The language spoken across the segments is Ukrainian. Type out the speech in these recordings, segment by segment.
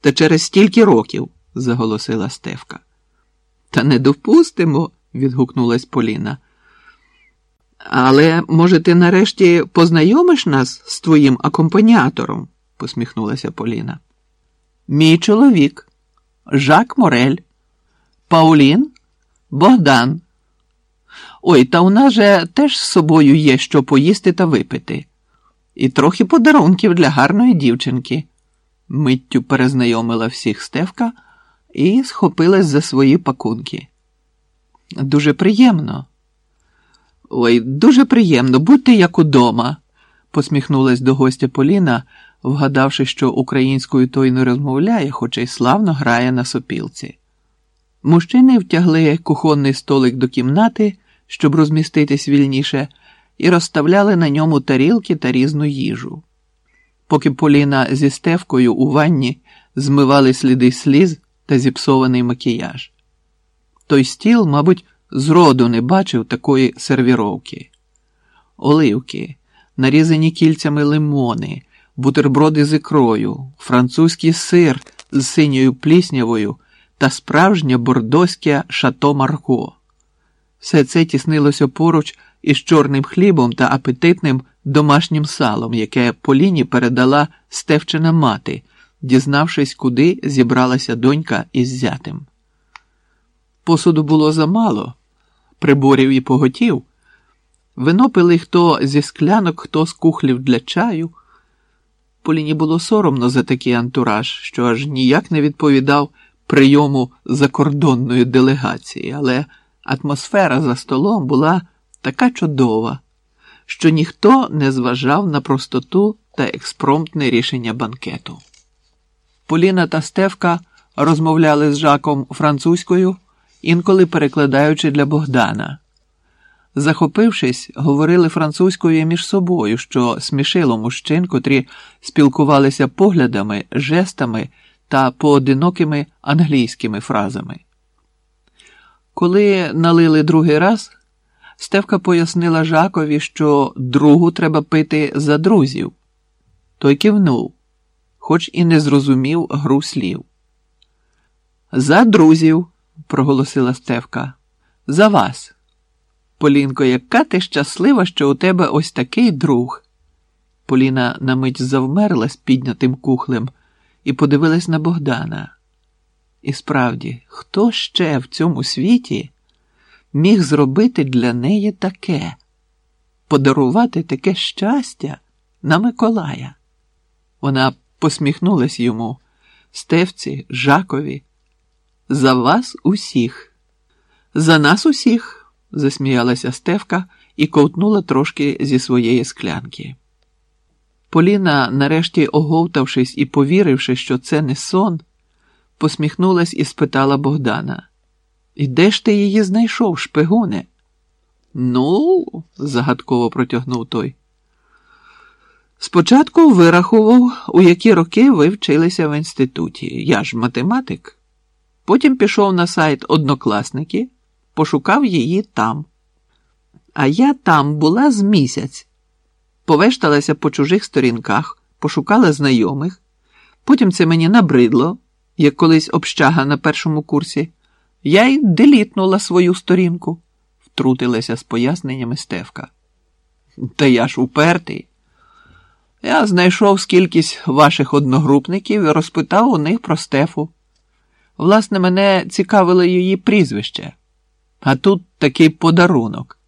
та через стільки років, заголосила Стевка. Та не допустимо, відгукнулась Поліна. Але, може, ти нарешті познайомиш нас з твоїм акомпаніатором? посміхнулася Поліна. Мій чоловік, Жак Морель, Паулін, Богдан. Ой, та у нас же теж з собою є що поїсти та випити. І трохи подарунків для гарної дівчинки. Миттю перезнайомила всіх Стевка і схопилась за свої пакунки. Дуже приємно. Ой, дуже приємно, будьте як удома, посміхнулась до гостя Поліна, вгадавши, що українською той не розмовляє, хоча й славно грає на сопілці. Мужчини втягли кухонний столик до кімнати, щоб розміститись вільніше, і розставляли на ньому тарілки та різну їжу. Поки Поліна зі стевкою у ванні змивали сліди сліз та зіпсований макіяж. Той стіл, мабуть, зроду не бачив такої сервіровки. Оливки, нарізані кільцями лимони, бутерброди з ікрою, французький сир з синьою пліснявою та справжнє бордоське шато Марко. Все це тіснилося поруч із чорним хлібом та апетитним домашнім салом, яке Поліні передала Стевчина мати, дізнавшись, куди зібралася донька із зятем. Посуду було замало, приборів і поготів. Вино пили хто зі склянок, хто з кухлів для чаю. Поліні було соромно за такий антураж, що аж ніяк не відповідав прийому закордонної делегації, але атмосфера за столом була така чудова, що ніхто не зважав на простоту та експромтне рішення банкету. Поліна та Стевка розмовляли з Жаком французькою, інколи перекладаючи для Богдана. Захопившись, говорили французькою між собою, що смішило мужчин, котрі спілкувалися поглядами, жестами та поодинокими англійськими фразами. Коли налили другий раз, Стевка пояснила Жакові, що другу треба пити за друзів. Той кивнув, хоч і не зрозумів гру слів. За друзів, проголосила Стевка, за вас. Полінко, яка ти щаслива, що у тебе ось такий друг. Поліна на мить завмерла з піднятим кухлем і подивилась на Богдана. І справді, хто ще в цьому світі міг зробити для неї таке, подарувати таке щастя на Миколая? Вона посміхнулась йому, Стевці, Жакові. За вас усіх, за нас усіх засміялася Стевка і ковтнула трошки зі своєї склянки. Поліна, нарешті оговтавшись і повіривши, що це не сон, посміхнулась і спитала Богдана: І де ж ти її знайшов, шпигуне? Ну, загадково протягнув той. Спочатку вирахував, у які роки ви вчилися в інституті. Я ж математик. Потім пішов на сайт однокласники пошукав її там. А я там була з місяць, повешталася по чужих сторінках, пошукала знайомих. Потім це мені набридло, як колись общага на першому курсі. Я й делітнула свою сторінку, втрутилася з поясненнями Стевка. Та я ж упертий. Я знайшов скількись ваших одногрупників і розпитав у них про Стефу. Власне, мене цікавило її прізвище. А тут такий подарунок.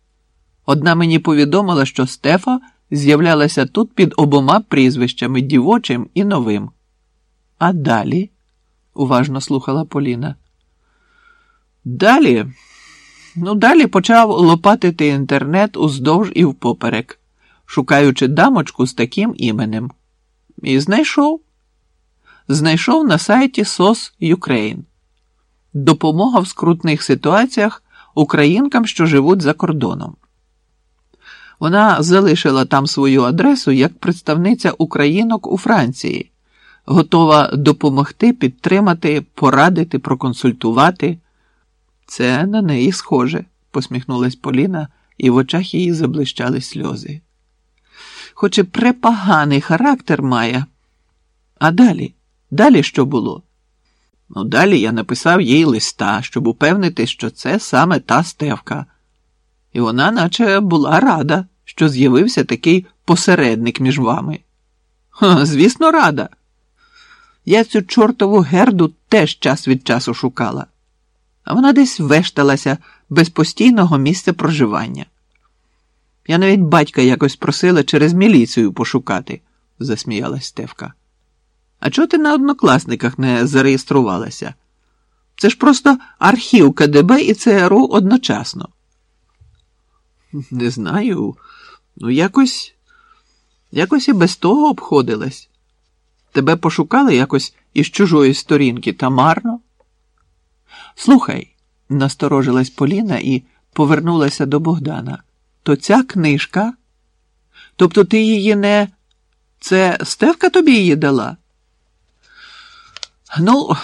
Одна мені повідомила, що Стефа з'являлася тут під обома прізвищами дівочим і новим. А далі, уважно слухала Поліна. Далі, ну, далі почав лопатити інтернет уздовж і впоперек, шукаючи дамочку з таким іменем. І знайшов. Знайшов на сайті SOS Ukraine. Допомога в скрутних ситуаціях українкам, що живуть за кордоном. Вона залишила там свою адресу як представниця українок у Франції, готова допомогти, підтримати, порадити, проконсультувати. Це на неї схоже, посміхнулась Поліна, і в очах її заблищали сльози. Хоч і препоганий характер має. А далі, Далі що було? Ну, далі я написав їй листа, щоб упевнити, що це саме та стевка. І вона, наче, була рада, що з'явився такий посередник між вами. Ха, звісно, рада. Я цю чортову герду теж час від часу шукала, вона десь вешталася без постійного місця проживання. Я навіть батька якось просила через міліцію пошукати, засміялась Стевка. А чого ти на однокласниках не зареєструвалася? Це ж просто архів КДБ і ЦРУ одночасно. Не знаю. Ну, якось, якось і без того обходилась. Тебе пошукали якось із чужої сторінки та марно? Слухай, насторожилась Поліна і повернулася до Богдана. То ця книжка? Тобто ти її не. Це Стевка тобі її дала? Ну,